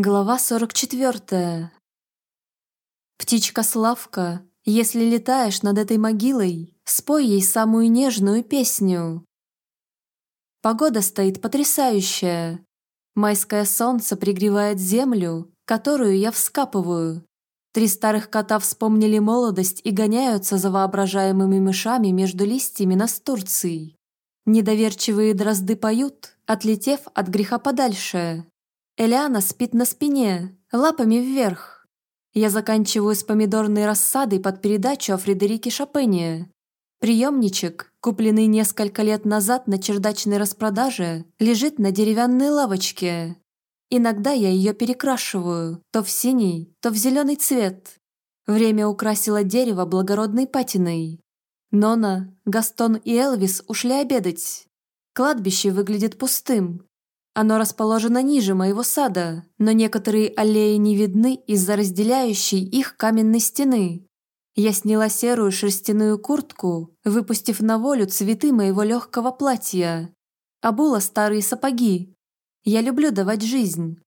Глава 44. Птичка Славка, если летаешь над этой могилой, спой ей самую нежную песню. Погода стоит потрясающая. Майское солнце пригревает землю, которую я вскапываю. Три старых кота вспомнили молодость и гоняются за воображаемыми мышами между листьями настурций. Недоверчивые дрозды поют, отлетев от греха подальше. Элиана спит на спине, лапами вверх. Я заканчиваю с помидорной рассадой под передачу о Фредерике Шопене. Приемничек, купленный несколько лет назад на чердачной распродаже, лежит на деревянной лавочке. Иногда я ее перекрашиваю, то в синий, то в зеленый цвет. Время украсило дерево благородной патиной. Нона, Гастон и Элвис ушли обедать. Кладбище выглядит пустым, оно расположено ниже моего сада, но некоторые аллеи не видны из-за разделяющей их каменной стены. Я сняла серую шерстяную куртку, выпустив на волю цветы моего легкого платья. Обула старые сапоги. Я люблю давать жизнь.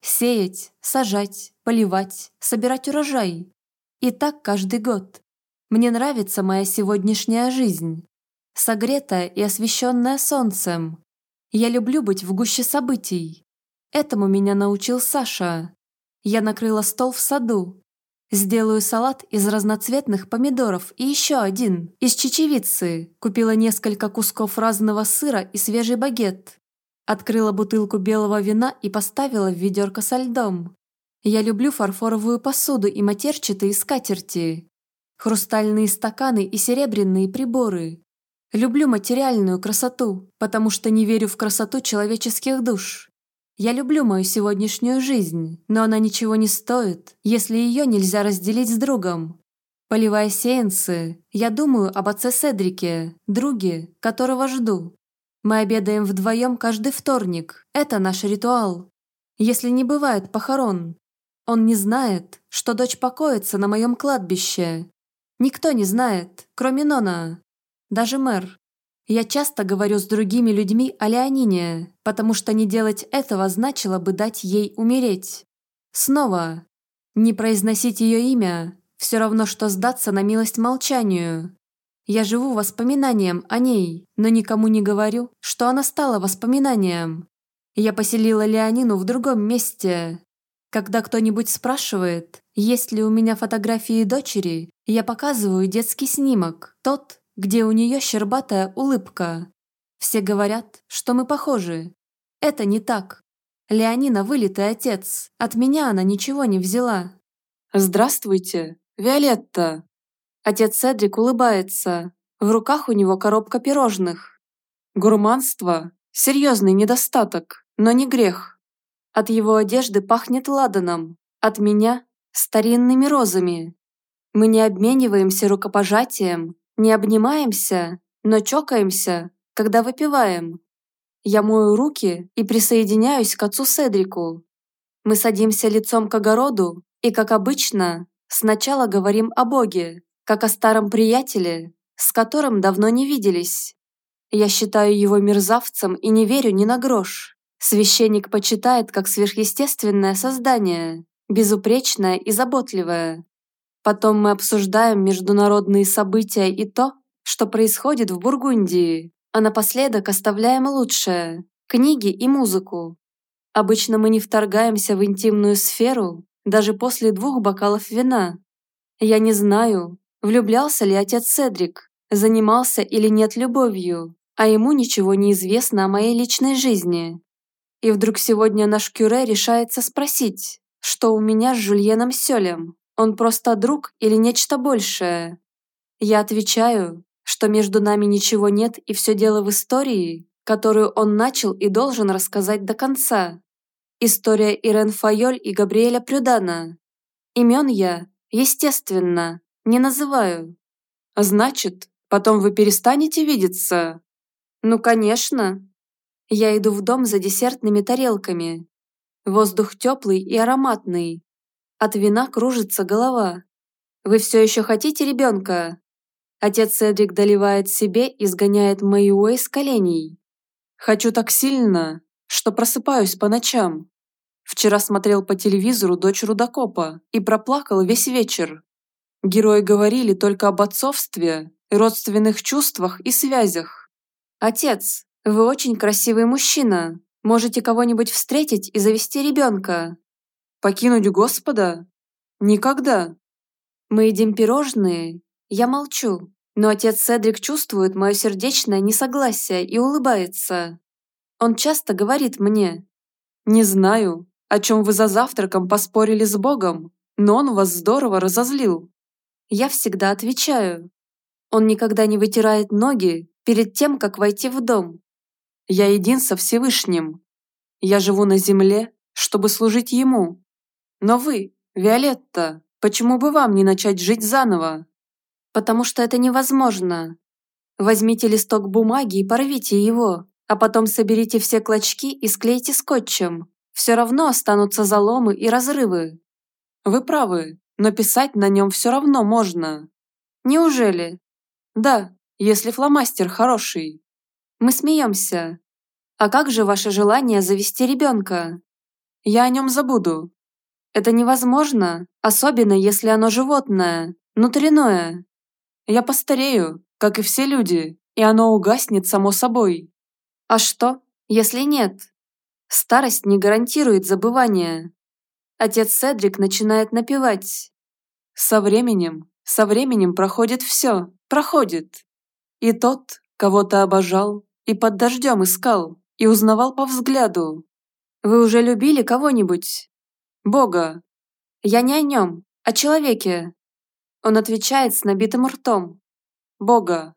Сеять, сажать, поливать, собирать урожай. И так каждый год. Мне нравится моя сегодняшняя жизнь. Согретая и освещенная солнцем, я люблю быть в гуще событий. Этому меня научил Саша. Я накрыла стол в саду. Сделаю салат из разноцветных помидоров и еще один, из чечевицы. Купила несколько кусков разного сыра и свежий багет. Открыла бутылку белого вина и поставила в ведерко со льдом. Я люблю фарфоровую посуду и матерчатые скатерти. Хрустальные стаканы и серебряные приборы. Люблю материальную красоту, потому что не верю в красоту человеческих душ. Я люблю мою сегодняшнюю жизнь, но она ничего не стоит, если ее нельзя разделить с другом. Поливая сеянцы, я думаю об отце Седрике, друге, которого жду. Мы обедаем вдвоем каждый вторник, это наш ритуал. Если не бывает похорон, он не знает, что дочь покоится на моем кладбище. Никто не знает, кроме Нона. Даже мэр. Я часто говорю с другими людьми о Леонине, потому что не делать этого значило бы дать ей умереть. Снова. Не произносить ее имя – все равно, что сдаться на милость молчанию. Я живу воспоминанием о ней, но никому не говорю, что она стала воспоминанием. Я поселила Леонину в другом месте. Когда кто-нибудь спрашивает, есть ли у меня фотографии дочери, я показываю детский снимок, тот, где у нее щербатая улыбка. Все говорят, что мы похожи. Это не так. Леонина вылитый отец, от меня она ничего не взяла. «Здравствуйте, Виолетта!» Отец Седрик улыбается. В руках у него коробка пирожных. Гурманство – серьезный недостаток, но не грех. От его одежды пахнет ладаном, от меня – старинными розами. Мы не обмениваемся рукопожатием, не обнимаемся, но чокаемся, когда выпиваем. Я мою руки и присоединяюсь к отцу Седрику. Мы садимся лицом к огороду и, как обычно, сначала говорим о Боге, как о старом приятеле, с которым давно не виделись. Я считаю его мерзавцем и не верю ни на грош. Священник почитает как сверхъестественное создание, безупречное и заботливое. Потом мы обсуждаем международные события и то, что происходит в Бургундии, а напоследок оставляем лучшее – книги и музыку. Обычно мы не вторгаемся в интимную сферу даже после двух бокалов вина. Я не знаю, влюблялся ли отец Седрик, занимался или нет любовью, а ему ничего не известно о моей личной жизни. И вдруг сегодня наш кюре решается спросить, что у меня с Жульеном Сёлем. Он просто друг или нечто большее? Я отвечаю, что между нами ничего нет и все дело в истории, которую он начал и должен рассказать до конца. История Ирен Файоль и Габриэля Прюдана. Имен я, естественно, не называю. Значит, потом вы перестанете видеться? Ну, конечно. Я иду в дом за десертными тарелками. Воздух теплый и ароматный, от вина кружится голова. «Вы все еще хотите ребенка?» Отец Седрик доливает себе и сгоняет Мэйуэй с коленей. «Хочу так сильно, что просыпаюсь по ночам. Вчера смотрел по телевизору «Дочь рудокопа» и проплакал весь вечер. Герои говорили только об отцовстве, родственных чувствах и связях. «Отец, вы очень красивый мужчина. Можете кого-нибудь встретить и завести ребенка». «Покинуть Господа? Никогда». «Мы едим пирожные. Я молчу, но отец Седрик чувствует мое сердечное несогласие и улыбается. Он часто говорит мне. «Не знаю, о чем вы за завтраком поспорили с Богом, но он вас здорово разозлил». Я всегда отвечаю. Он никогда не вытирает ноги перед тем, как войти в дом. Я един со Всевышним. Я живу на земле, чтобы служить Ему. Но вы, Виолетта, почему бы вам не начать жить заново? Потому что это невозможно. Возьмите листок бумаги и порвите его, а потом соберите все клочки и склейте скотчем. Все равно останутся заломы и разрывы. Вы правы, но писать на нем все равно можно. Неужели? Да, если фломастер хороший. Мы смеемся. А как же ваше желание завести ребенка? Я о нем забуду. Это невозможно, особенно если оно животное, внутреннее. Я постарею, как и все люди, и оно угаснет само собой. А что, если нет? Старость не гарантирует забывание. Отец Седрик начинает напевать. Со временем, со временем проходит все, проходит. И тот, кого ты обожал, и под дождем искал, и узнавал по взгляду. Вы уже любили кого-нибудь? Бога. Я не о нем, о человеке. Он отвечает с набитым ртом. Бога.